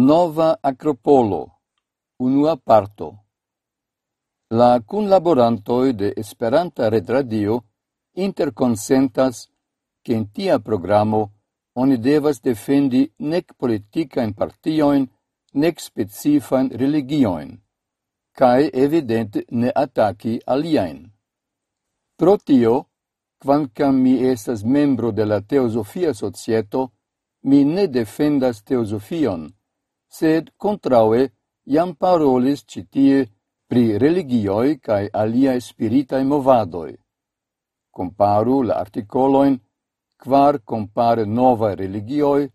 Nova Acropolo, unua parto. La cunlaborantoj de Esperanta Redradio interconsentas che in tia programo oni devas defendi nec politicain partioin, nec specifan religioin, cae evidente ne ataki aliaen. Pro tio, quancam mi estas membro de la Teosofia Societo, mi ne defendas Teosofion, sed contraue iam parolis citie pri religioi cae aliae spiritae movadoi. Comparu la articoloin quar compare nova religioi,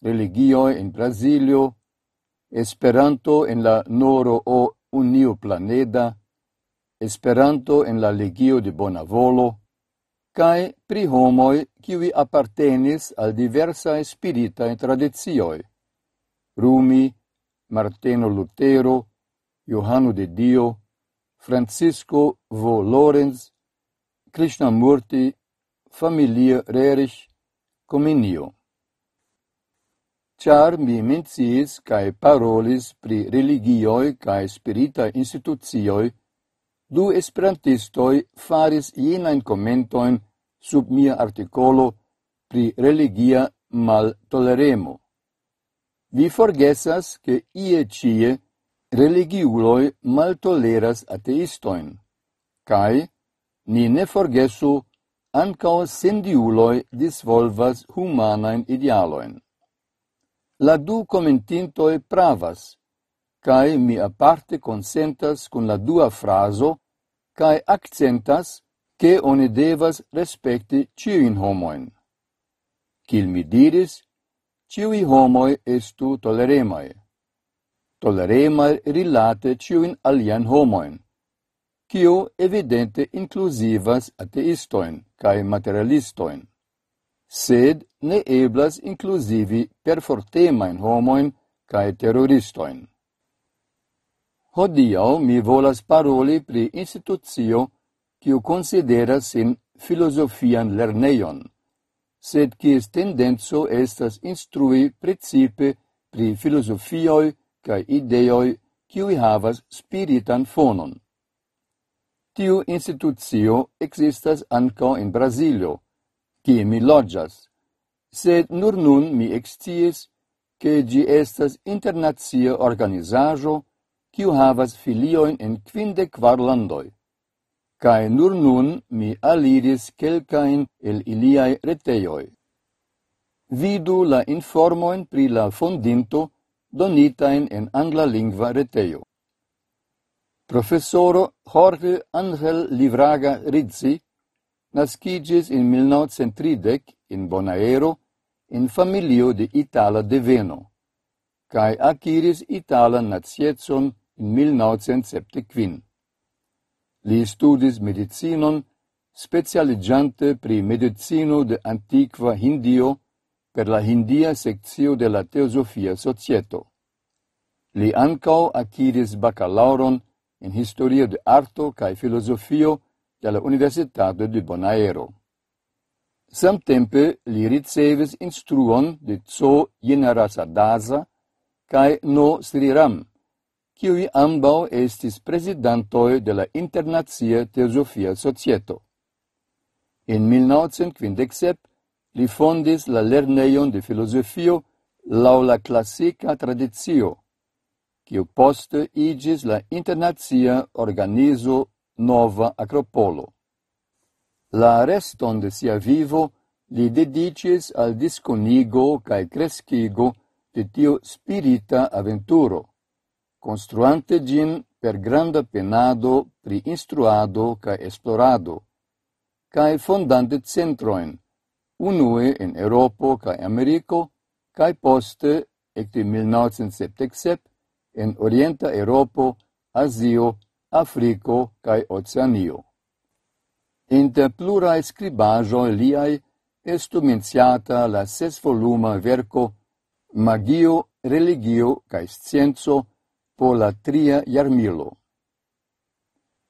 religioi in Brasilio, Esperanto en la Noro o Unio Planeda, Esperanto en la Legio de Bonavolo, cae pri homoi kiwi appartenis al diversae spiritae tradizioi. Rumi, Marteno Lutero, Johano de Dio, Francisco vo Lorenz, Krishnamurti, familia Rerich, Comenio. Char mi mencis cae parolis pri religioi cae spirita institucioi, du esperantistoi faris jenain commentoin sub mia articolo pri religia mal toleremo. Vi forgesas che ie cie religiuloi maltoleras ateistoin, cae ni ne forgesu ancao sendiuloi disvolvas humanain idealoin. La du commentintoi pravas, cae mi aparte consentas con la dua fraso, cae accentas che oni devas respecti ciuin homoin. Cil mi diris, ciui homoi estu toleremai, toleremai rilate ciuin alian homoin, cio evidente inclusivas ateistoin cae materialistoin, sed ne eblas inclusivi perfortemain homoin cae terroristoin. Hodiau mi volas paroli pri institucio quiu consideras sin filosofian lerneion, sed kies tendenzo estas instrui principe pri filosofioi cae ideoj kiuj havas spiritan fonon. Tiu institucio existas anco in Brasilio, qui mi loggias, sed nur nun mi exties ke gi estas internazia organizajo kiu havas filioin in quinde quar landoi cae nur nun mi aliris quelcain el iliai reteioi. Vidu la informoin pri la fondinto donitain en angla lingva reteio. Professoro Jorge Angel Livraga Rizzi nascigis in 1930 in Bonaero in familio de Itala deveno, cae aciris Italan nazietson in 1975. Li studis medicinon, specialigiante pri medicino de antiqua Hindio per la Hindia sectio de la Teosofia Societo. Li ancao aciris bacalauron in historia de arto cae filosofio de la Universitat de Bonaero. Samtempe li ricevis instruon de Tso Yenarasadaza cae No Sriram, kiui ambau estis presidentoi de la Internazia Teosofia Societo. In 1957 li fondis la lerneion de filosofio lau la classica tradizio, kiu poste igis la internazia organizo Nova Acropolo. La reston de sia vivo li dedicis al disconigo cae crescigo de tio spirita aventuro construante gin per granda penado pri instruado kaj esplorado, cae fondante centroin, unue in Europo kaj Americo, cae poste, ecte 1977, en Orienta Europo, Asio, Africo cae Oceanio. Inter plurae scribajoi liai estu menciata la ses voluma verco Magio, Religio cae Scienzo po la tria jarmilo.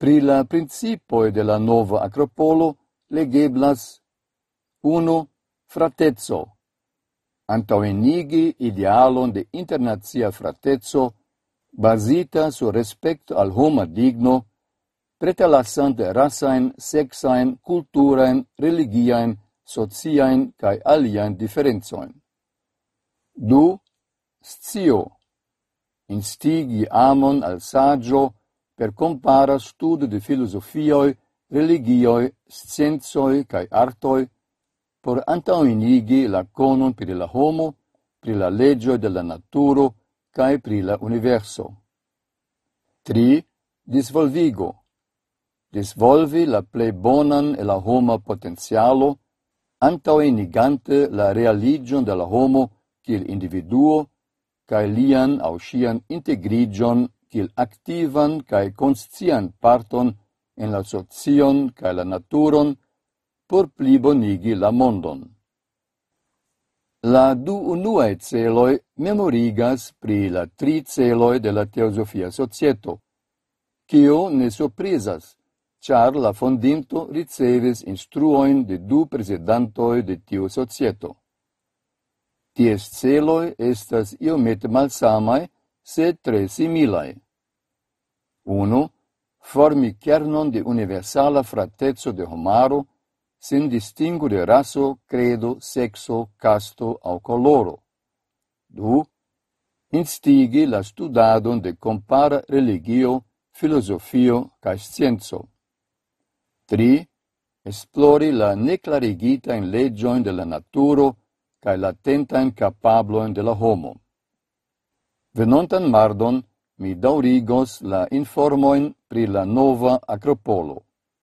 Pri la principoi de la nova acropolo legeblas 1. Fratezzo Antauenigi idealon de internazia fratezzo basita su respecto al homa digno, pretelassante rasain, sexain, culturain, religiain, sociain cae aliaen differenzoin. Du, scio, instigi amon al saggio per compara studo de filosofioi, religioi, scienzoi cae artoi, por antaunigi la conon per la homo, per la legio de la naturo cae per la universo. 3. Disvolvigo Disvolvi la plei bonan e la homa potenzialo, antaunigante la realigion de la homo, kiel individuo, cae lian au sian integrigion kiel activan cae conscian parton en la socion cae la naturon por plibonigi la mondon. La du unuae celoi memorigas pri la tri celoi de la teosofia societo, kio ne surprizas, char la fondinto ricevis instruoin de du presidentoi de tiu societo. Ties celoi estas iomete malsamai, sed tre similae. Uno, formi kernon de universala fratezzo de homaro, sin distingu de raso, credo, sexo, casto au coloro. Du, instigi la studadon de compara religio, filosofio ca scienzo. Tri, esplori la neclarigita in legioin de la naturo cae latentain capabloen de la homo. Venontan mardon mi daurigos la informoin pri la nova acropolo.